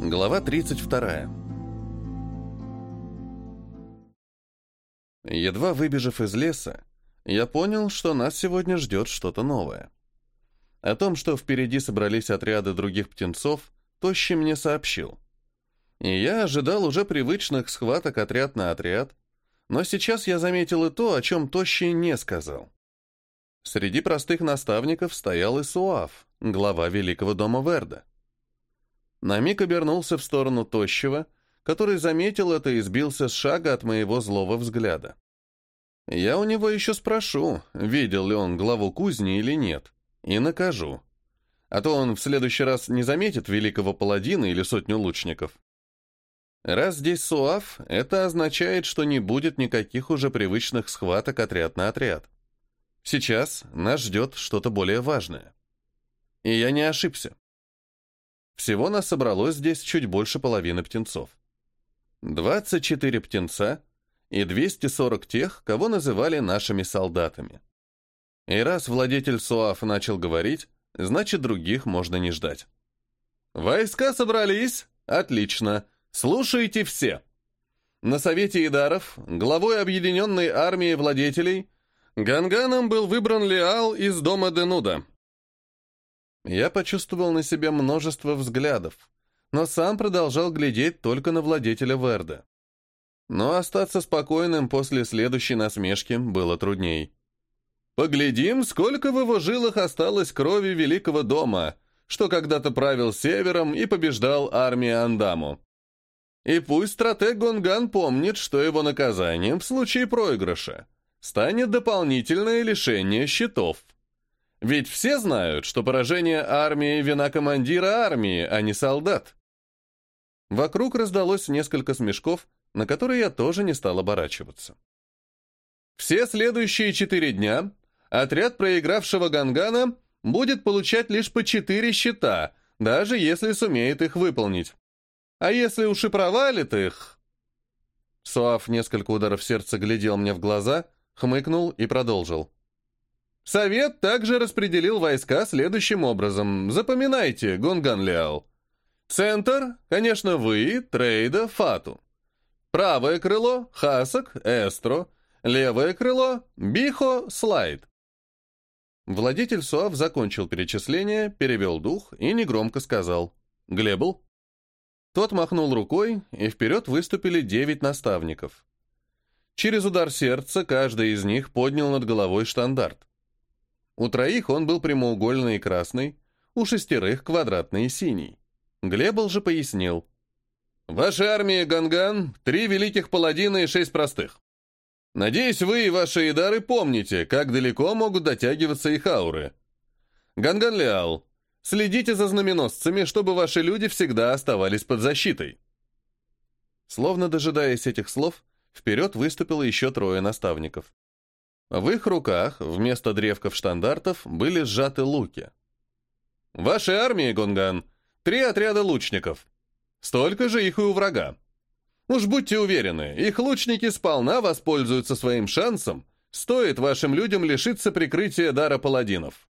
Глава 32. Едва выбежав из леса, я понял, что нас сегодня ждет что-то новое. О том, что впереди собрались отряды других птенцов, Тощий мне сообщил. И я ожидал уже привычных схваток отряд на отряд, но сейчас я заметил и то, о чем Тощий не сказал. Среди простых наставников стоял Исуав, глава Великого дома Верда. На миг обернулся в сторону Тощего, который заметил это и сбился с шага от моего злого взгляда. Я у него еще спрошу, видел ли он главу кузни или нет, и накажу. А то он в следующий раз не заметит великого паладина или сотню лучников. Раз здесь Суав, это означает, что не будет никаких уже привычных схваток отряд на отряд. Сейчас нас ждет что-то более важное. И я не ошибся. Всего нас собралось здесь чуть больше половины птенцов. 24 птенца и 240 тех, кого называли нашими солдатами. И раз владетель Суаф начал говорить, значит, других можно не ждать. «Войска собрались? Отлично. Слушайте все!» На Совете Идаров, главой Объединенной Армии Владетелей, Ганганом был выбран Леал из дома Денуда. Я почувствовал на себе множество взглядов, но сам продолжал глядеть только на владетеля Верда. Но остаться спокойным после следующей насмешки было трудней. «Поглядим, сколько в его жилах осталось крови Великого дома, что когда-то правил Севером и побеждал армию Андаму. И пусть стратег Гонган помнит, что его наказанием в случае проигрыша станет дополнительное лишение щитов». Ведь все знают, что поражение армии – вина командира армии, а не солдат. Вокруг раздалось несколько смешков, на которые я тоже не стал оборачиваться. Все следующие четыре дня отряд проигравшего Гангана будет получать лишь по четыре щита, даже если сумеет их выполнить. А если уж и провалит их... Суав несколько ударов сердца глядел мне в глаза, хмыкнул и продолжил. Совет также распределил войска следующим образом. Запоминайте, Гунган Лиал. Центр, конечно, вы, Трейда, Фату. Правое крыло — Хасак, Эстро. Левое крыло — Бихо, Слайд. Владетель Суав закончил перечисление, перевел дух и негромко сказал «Глебл». Тот махнул рукой, и вперед выступили девять наставников. Через удар сердца каждый из них поднял над головой штандарт. У троих он был прямоугольный и красный, у шестерых квадратный и синий. Глебл же пояснил. «Ваша армия Ганган — три великих паладина и шесть простых. Надеюсь, вы и ваши идары помните, как далеко могут дотягиваться их ауры. Ганган Леал, следите за знаменосцами, чтобы ваши люди всегда оставались под защитой». Словно дожидаясь этих слов, вперед выступило еще трое наставников. В их руках вместо древков штандартов были сжаты луки. «Вашей армии, Гонган, три отряда лучников. Столько же их и у врага. Уж будьте уверены, их лучники сполна воспользуются своим шансом, стоит вашим людям лишиться прикрытия дара паладинов».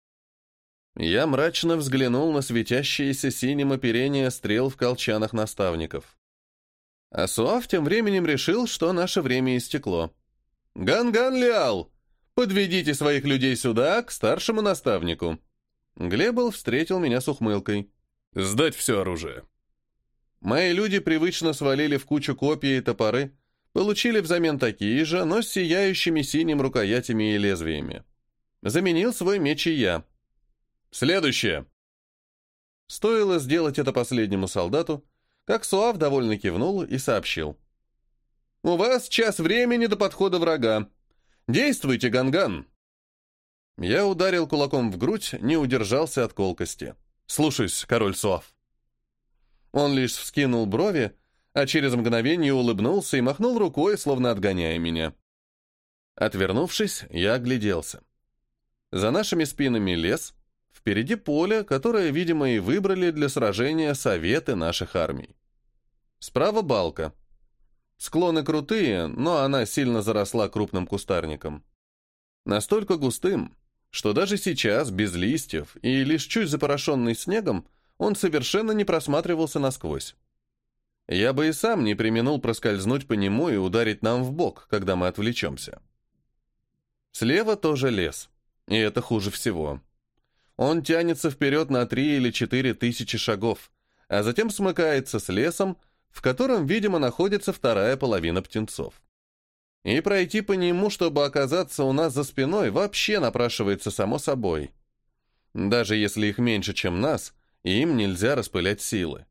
Я мрачно взглянул на светящееся синим оперение стрел в колчанах наставников. А Суав тем временем решил, что наше время истекло. «Ганган Лиал, Подведите своих людей сюда, к старшему наставнику». Глебл встретил меня с ухмылкой. «Сдать все оружие». Мои люди привычно свалили в кучу копья и топоры, получили взамен такие же, но с сияющими синим рукоятями и лезвиями. Заменил свой меч и я. «Следующее!» Стоило сделать это последнему солдату, как Суав довольно кивнул и сообщил. «У вас час времени до подхода врага. «Действуйте, Ганган!» Я ударил кулаком в грудь, не удержался от колкости. «Слушаюсь, король Суав». Он лишь вскинул брови, а через мгновение улыбнулся и махнул рукой, словно отгоняя меня. Отвернувшись, я огляделся. За нашими спинами лес, впереди поле, которое, видимо, и выбрали для сражения советы наших армий. Справа балка — Склоны крутые, но она сильно заросла крупным кустарником. Настолько густым, что даже сейчас, без листьев и лишь чуть запорошенный снегом, он совершенно не просматривался насквозь. Я бы и сам не применул проскользнуть по нему и ударить нам в бок, когда мы отвлечемся. Слева тоже лес, и это хуже всего. Он тянется вперед на три или четыре тысячи шагов, а затем смыкается с лесом, в котором, видимо, находится вторая половина птенцов. И пройти по нему, чтобы оказаться у нас за спиной, вообще напрашивается само собой. Даже если их меньше, чем нас, им нельзя распылять силы.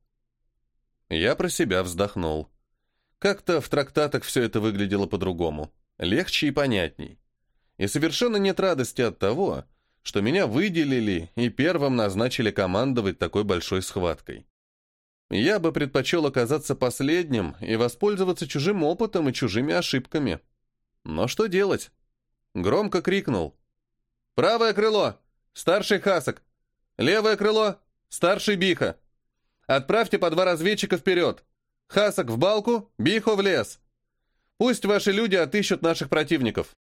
Я про себя вздохнул. Как-то в трактатах все это выглядело по-другому, легче и понятней. И совершенно нет радости от того, что меня выделили и первым назначили командовать такой большой схваткой. Я бы предпочел оказаться последним и воспользоваться чужим опытом и чужими ошибками. Но что делать? Громко крикнул. «Правое крыло! Старший Хасок! Левое крыло! Старший Биха! Отправьте по два разведчика вперед! Хасок в балку, Бихо в лес! Пусть ваши люди отыщут наших противников!»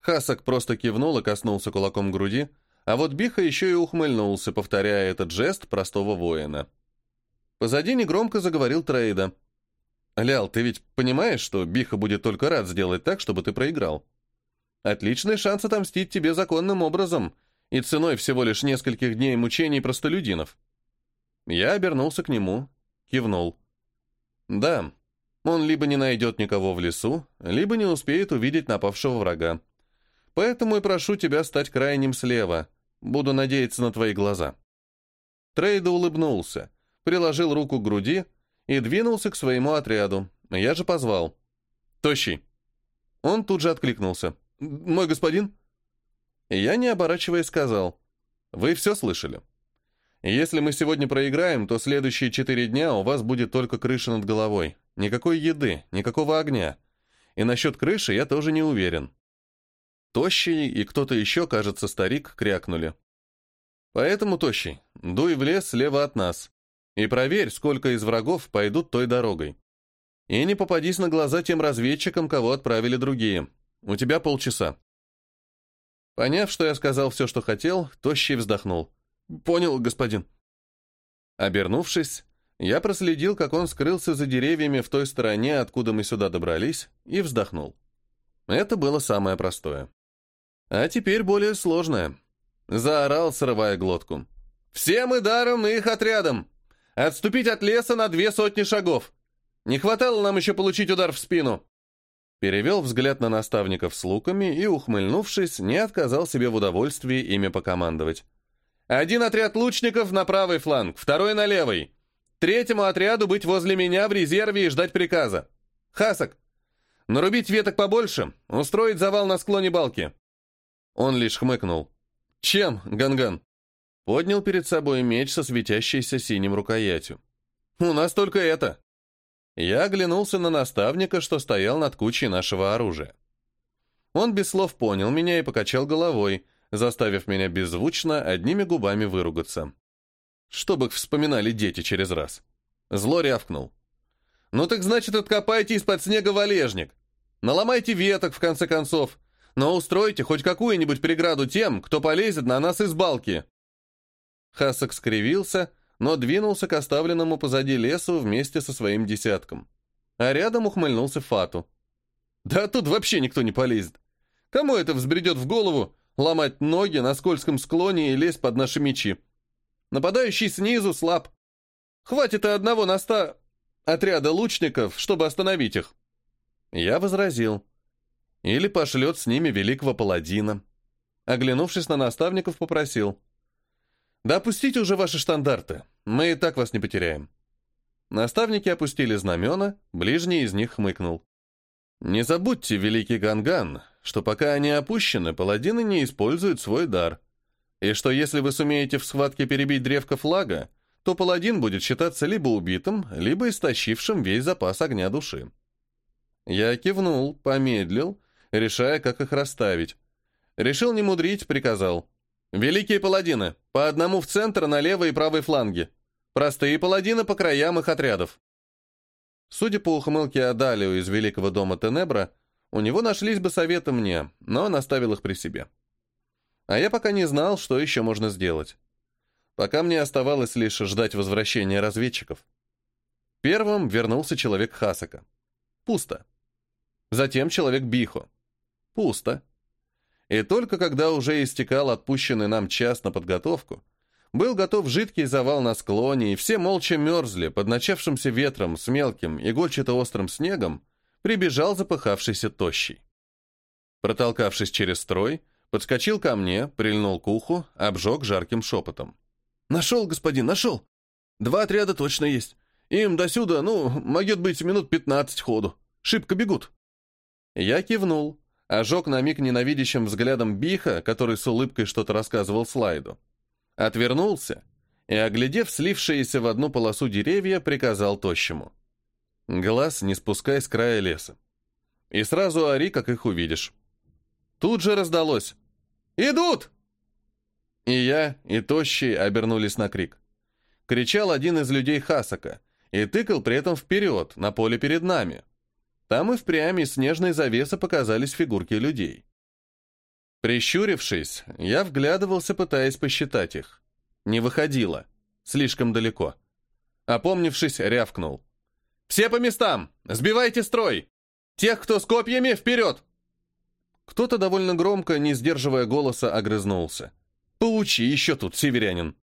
Хасок просто кивнул и коснулся кулаком груди, а вот Биха еще и ухмыльнулся, повторяя этот жест простого воина. Позади негромко заговорил Трейда. «Лял, ты ведь понимаешь, что Биха будет только рад сделать так, чтобы ты проиграл? Отличный шанс отомстить тебе законным образом и ценой всего лишь нескольких дней мучений простолюдинов». Я обернулся к нему, кивнул. «Да, он либо не найдет никого в лесу, либо не успеет увидеть напавшего врага. Поэтому и прошу тебя стать крайним слева. Буду надеяться на твои глаза». Трейда улыбнулся приложил руку к груди и двинулся к своему отряду. Я же позвал. «Тощий». Он тут же откликнулся. «Мой господин?» Я, не оборачиваясь, сказал. «Вы все слышали. Если мы сегодня проиграем, то следующие четыре дня у вас будет только крыша над головой. Никакой еды, никакого огня. И насчет крыши я тоже не уверен». Тощий и кто-то еще, кажется, старик, крякнули. «Поэтому, Тощий, дуй в лес слева от нас. И проверь, сколько из врагов пойдут той дорогой. И не попадись на глаза тем разведчикам, кого отправили другие. У тебя полчаса». Поняв, что я сказал все, что хотел, Тощий вздохнул. «Понял, господин». Обернувшись, я проследил, как он скрылся за деревьями в той стороне, откуда мы сюда добрались, и вздохнул. Это было самое простое. А теперь более сложное. Заорал, срывая глотку. «Всем и даром, и их отрядом! Отступить от леса на две сотни шагов. Не хватало нам еще получить удар в спину. Перевел взгляд на наставников с луками и, ухмыльнувшись, не отказал себе в удовольствии ими покомандовать. Один отряд лучников на правый фланг, второй на левый. Третьему отряду быть возле меня в резерве и ждать приказа. Хасок, нарубить веток побольше, устроить завал на склоне балки. Он лишь хмыкнул. Чем, Ганган? Поднял перед собой меч со светящейся синим рукоятью. «У нас только это!» Я оглянулся на наставника, что стоял над кучей нашего оружия. Он без слов понял меня и покачал головой, заставив меня беззвучно одними губами выругаться. Чтобы их вспоминали дети через раз. Зло рявкнул. «Ну так значит, откопайте из-под снега валежник. Наломайте веток, в конце концов, но устройте хоть какую-нибудь преграду тем, кто полезет на нас из балки». Хасок скривился, но двинулся к оставленному позади лесу вместе со своим десятком. А рядом ухмыльнулся Фату. «Да тут вообще никто не полезет. Кому это взбредет в голову ломать ноги на скользком склоне и лезть под наши мечи? Нападающий снизу слаб. Хватит и одного на ста отряда лучников, чтобы остановить их». Я возразил. «Или пошлет с ними великого паладина». Оглянувшись на наставников, попросил. Да опустите уже ваши штандарты, мы и так вас не потеряем. Наставники опустили знамена, ближний из них хмыкнул. Не забудьте, великий Ганган, что пока они опущены, паладины не используют свой дар. И что если вы сумеете в схватке перебить древко флага, то паладин будет считаться либо убитым, либо истощившим весь запас огня души. Я кивнул, помедлил, решая, как их расставить. Решил не мудрить, приказал. «Великие паладины, по одному в центр, на левый и правый фланги. Простые паладины по краям их отрядов». Судя по ухмылке Адалио из Великого дома Тенебра, у него нашлись бы советы мне, но он оставил их при себе. А я пока не знал, что еще можно сделать. Пока мне оставалось лишь ждать возвращения разведчиков. Первым вернулся человек Хасака. Пусто. Затем человек Бихо. Пусто. И только когда уже истекал отпущенный нам час на подготовку, был готов жидкий завал на склоне, и все молча мерзли под начавшимся ветром с мелким игольчато-острым снегом, прибежал запыхавшийся тощий. Протолкавшись через строй, подскочил ко мне, прильнул к уху, обжег жарким шепотом. «Нашел, господин, нашел! Два отряда точно есть. Им досюда, ну, могет быть, минут пятнадцать ходу. Шибко бегут». Я кивнул, ожег на миг ненавидящим взглядом Биха, который с улыбкой что-то рассказывал Слайду. Отвернулся и, оглядев слившиеся в одну полосу деревья, приказал тощему. Глаз не спускай с края леса. И сразу ори, как их увидишь. Тут же раздалось. «Идут!» И я, и Тощий обернулись на крик. Кричал один из людей Хасака и тыкал при этом вперед, на поле перед нами. Там и впрямь из снежной завесы показались фигурки людей. Прищурившись, я вглядывался, пытаясь посчитать их. Не выходило. Слишком далеко. Опомнившись, рявкнул. «Все по местам! Сбивайте строй! Тех, кто с копьями, вперед!» Кто-то довольно громко, не сдерживая голоса, огрызнулся. «Поучи, еще тут, северянин!»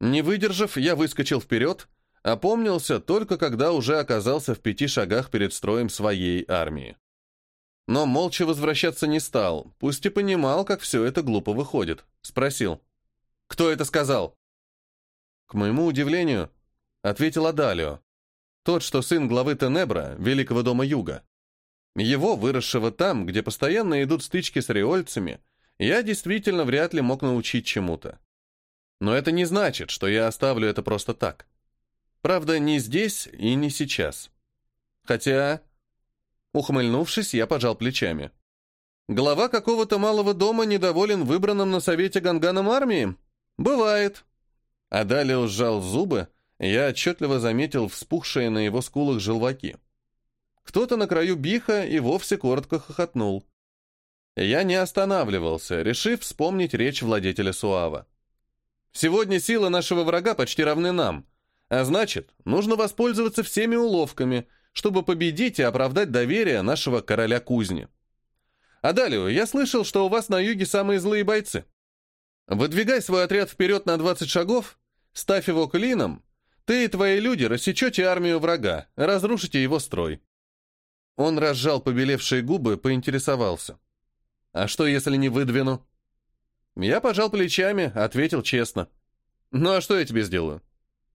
Не выдержав, я выскочил вперед, опомнился только когда уже оказался в пяти шагах перед строем своей армии. Но молча возвращаться не стал, пусть и понимал, как все это глупо выходит. Спросил. «Кто это сказал?» К моему удивлению, ответил Адалио. Тот, что сын главы Тенебра, Великого дома Юга. Его, выросшего там, где постоянно идут стычки с риольцами, я действительно вряд ли мог научить чему-то. Но это не значит, что я оставлю это просто так. Правда, не здесь и не сейчас. Хотя... Ухмыльнувшись, я пожал плечами. Глава какого-то малого дома недоволен выбранным на совете ганганом армии? Бывает. А далее сжал зубы, я отчетливо заметил вспухшие на его скулах желваки. Кто-то на краю биха и вовсе коротко хохотнул. Я не останавливался, решив вспомнить речь владетеля Суава. «Сегодня силы нашего врага почти равны нам, а значит, нужно воспользоваться всеми уловками, чтобы победить и оправдать доверие нашего короля кузни. А далее, я слышал, что у вас на юге самые злые бойцы. Выдвигай свой отряд вперед на 20 шагов, ставь его клином, ты и твои люди рассечете армию врага, разрушите его строй. Он разжал побелевшие губы, поинтересовался. «А что, если не выдвину?» Я пожал плечами, ответил честно. «Ну а что я тебе сделаю?»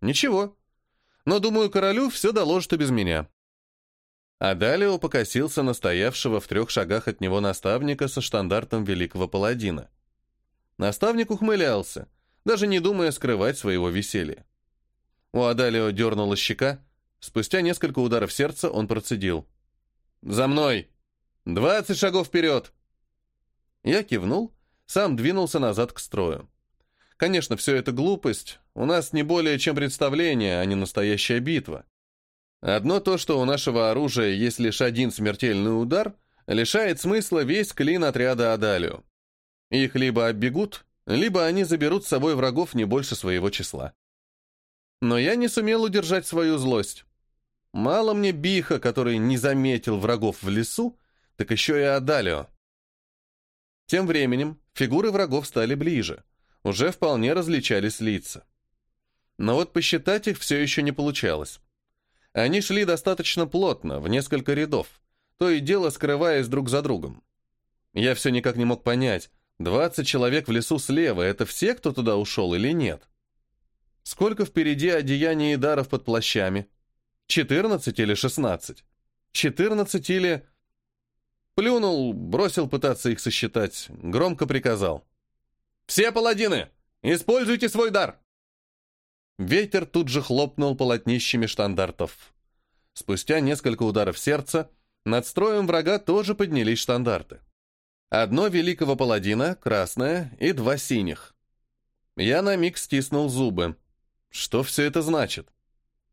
«Ничего. Но, думаю, королю все доложит и без меня». А покосился на стоявшего в трех шагах от него наставника со штандартом великого паладина. Наставник ухмылялся, даже не думая скрывать своего веселья. У Адалио дернула щека, спустя несколько ударов сердца он процедил. «За мной! Двадцать шагов вперед!» Я кивнул, сам двинулся назад к строю. Конечно, все это глупость, у нас не более чем представление, а не настоящая битва. Одно то, что у нашего оружия есть лишь один смертельный удар, лишает смысла весь клин отряда Адалио. Их либо оббегут, либо они заберут с собой врагов не больше своего числа. Но я не сумел удержать свою злость. Мало мне биха, который не заметил врагов в лесу, так еще и Адалио. Тем временем фигуры врагов стали ближе, уже вполне различались лица. Но вот посчитать их все еще не получалось. Они шли достаточно плотно, в несколько рядов, то и дело скрываясь друг за другом. Я все никак не мог понять, 20 человек в лесу слева — это все, кто туда ушел или нет? Сколько впереди одеяний и даров под плащами? 14 или 16? 14 или... Плюнул, бросил пытаться их сосчитать, громко приказал. «Все паладины, используйте свой дар!» Ветер тут же хлопнул полотнищами штандартов. Спустя несколько ударов сердца над строем врага тоже поднялись штандарты. Одно великого паладина, красное, и два синих. Я на миг стиснул зубы. Что все это значит?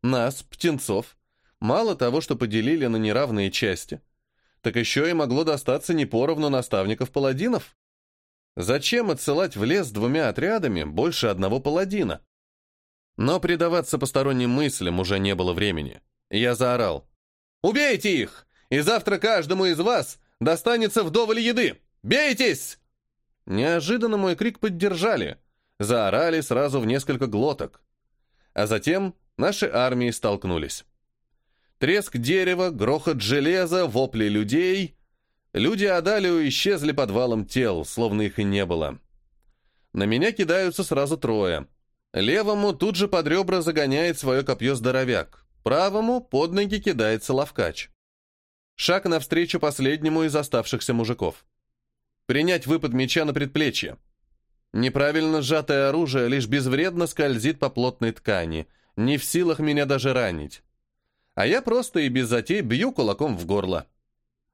Нас, птенцов, мало того, что поделили на неравные части, так еще и могло достаться не поровну наставников-паладинов. Зачем отсылать в лес двумя отрядами больше одного паладина? Но предаваться посторонним мыслям уже не было времени. Я заорал. «Убейте их! И завтра каждому из вас достанется вдоволь еды! Бейтесь!» Неожиданно мой крик поддержали. Заорали сразу в несколько глоток. А затем наши армии столкнулись. Треск дерева, грохот железа, вопли людей. Люди Адалию исчезли подвалом тел, словно их и не было. На меня кидаются сразу трое. Левому тут же под ребра загоняет свое копье здоровяк. Правому под ноги кидается ловкач. Шаг навстречу последнему из оставшихся мужиков. Принять выпад меча на предплечье. Неправильно сжатое оружие лишь безвредно скользит по плотной ткани, не в силах меня даже ранить. А я просто и без затей бью кулаком в горло.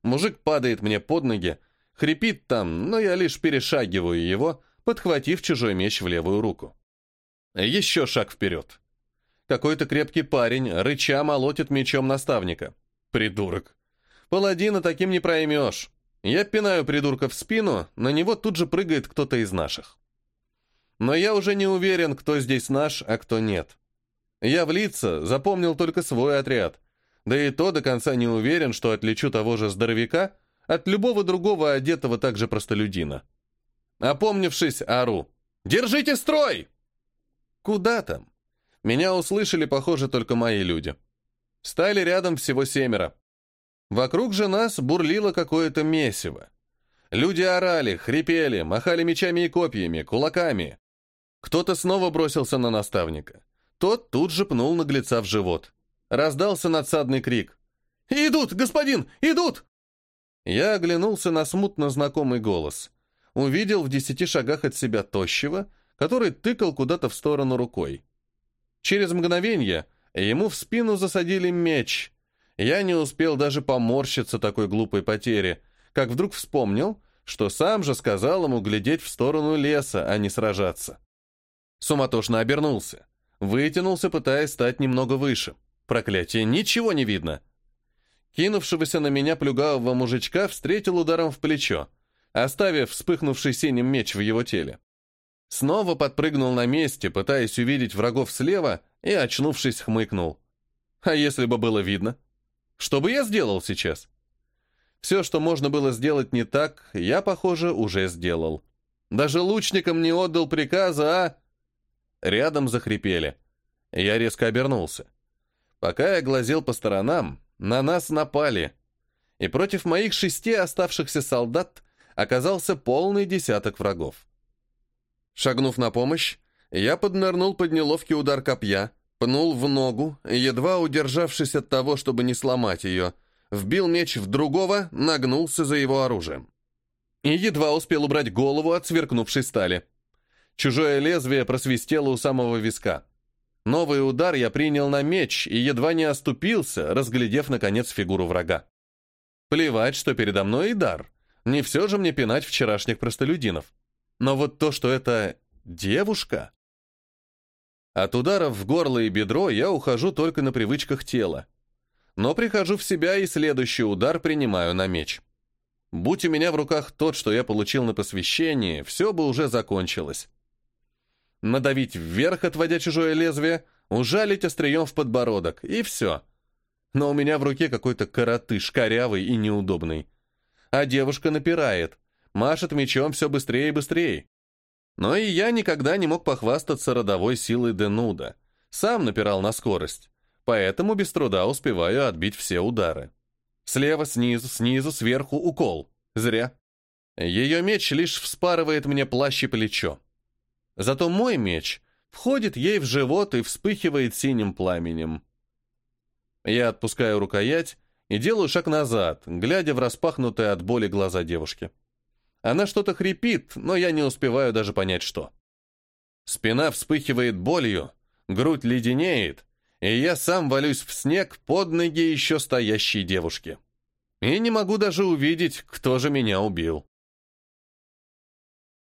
Мужик падает мне под ноги, хрипит там, но я лишь перешагиваю его, подхватив чужой меч в левую руку. Еще шаг вперед. Какой-то крепкий парень, рыча, молотит мечом наставника. Придурок. Паладина таким не проймешь. Я пинаю придурка в спину, на него тут же прыгает кто-то из наших. Но я уже не уверен, кто здесь наш, а кто нет. Я в лица запомнил только свой отряд, да и то до конца не уверен, что отличу того же здоровяка от любого другого одетого также простолюдина. Опомнившись, ору. «Держите строй!» Куда там? Меня услышали, похоже, только мои люди. Стали рядом всего семеро. Вокруг же нас бурлило какое-то месиво. Люди орали, хрипели, махали мечами и копьями, кулаками. Кто-то снова бросился на наставника. Тот тут же пнул наглеца в живот. Раздался надсадный крик. «Идут, господин, идут!» Я оглянулся на смутно знакомый голос. Увидел в десяти шагах от себя тощего, который тыкал куда-то в сторону рукой. Через мгновение ему в спину засадили меч. Я не успел даже поморщиться такой глупой потере, как вдруг вспомнил, что сам же сказал ему глядеть в сторону леса, а не сражаться. Суматошно обернулся. Вытянулся, пытаясь стать немного выше. Проклятие, ничего не видно. Кинувшегося на меня плюгавого мужичка встретил ударом в плечо, оставив вспыхнувший синим меч в его теле. Снова подпрыгнул на месте, пытаясь увидеть врагов слева, и, очнувшись, хмыкнул. А если бы было видно? Что бы я сделал сейчас? Все, что можно было сделать не так, я, похоже, уже сделал. Даже лучникам не отдал приказа, а... Рядом захрипели. Я резко обернулся. Пока я глазел по сторонам, на нас напали. И против моих шести оставшихся солдат оказался полный десяток врагов. Шагнув на помощь, я поднырнул под неловкий удар копья, пнул в ногу, едва удержавшись от того, чтобы не сломать ее, вбил меч в другого, нагнулся за его оружием. И едва успел убрать голову от сверкнувшей стали. Чужое лезвие просвистело у самого виска. Новый удар я принял на меч и едва не оступился, разглядев, наконец, фигуру врага. Плевать, что передо мной и дар. Не все же мне пинать вчерашних простолюдинов. Но вот то, что это девушка... От ударов в горло и бедро я ухожу только на привычках тела. Но прихожу в себя и следующий удар принимаю на меч. Будь у меня в руках тот, что я получил на посвящении, все бы уже закончилось надавить вверх, отводя чужое лезвие, ужалить острием в подбородок, и все. Но у меня в руке какой-то коротыш, корявый и неудобный. А девушка напирает, машет мечом все быстрее и быстрее. Но и я никогда не мог похвастаться родовой силой Денуда. Сам напирал на скорость, поэтому без труда успеваю отбить все удары. Слева, снизу, снизу, сверху укол. Зря. Ее меч лишь вспарывает мне плащ и плечо. Зато мой меч входит ей в живот и вспыхивает синим пламенем. Я отпускаю рукоять и делаю шаг назад, глядя в распахнутые от боли глаза девушки. Она что-то хрипит, но я не успеваю даже понять, что. Спина вспыхивает болью, грудь леденеет, и я сам валюсь в снег под ноги еще стоящей девушки. И не могу даже увидеть, кто же меня убил.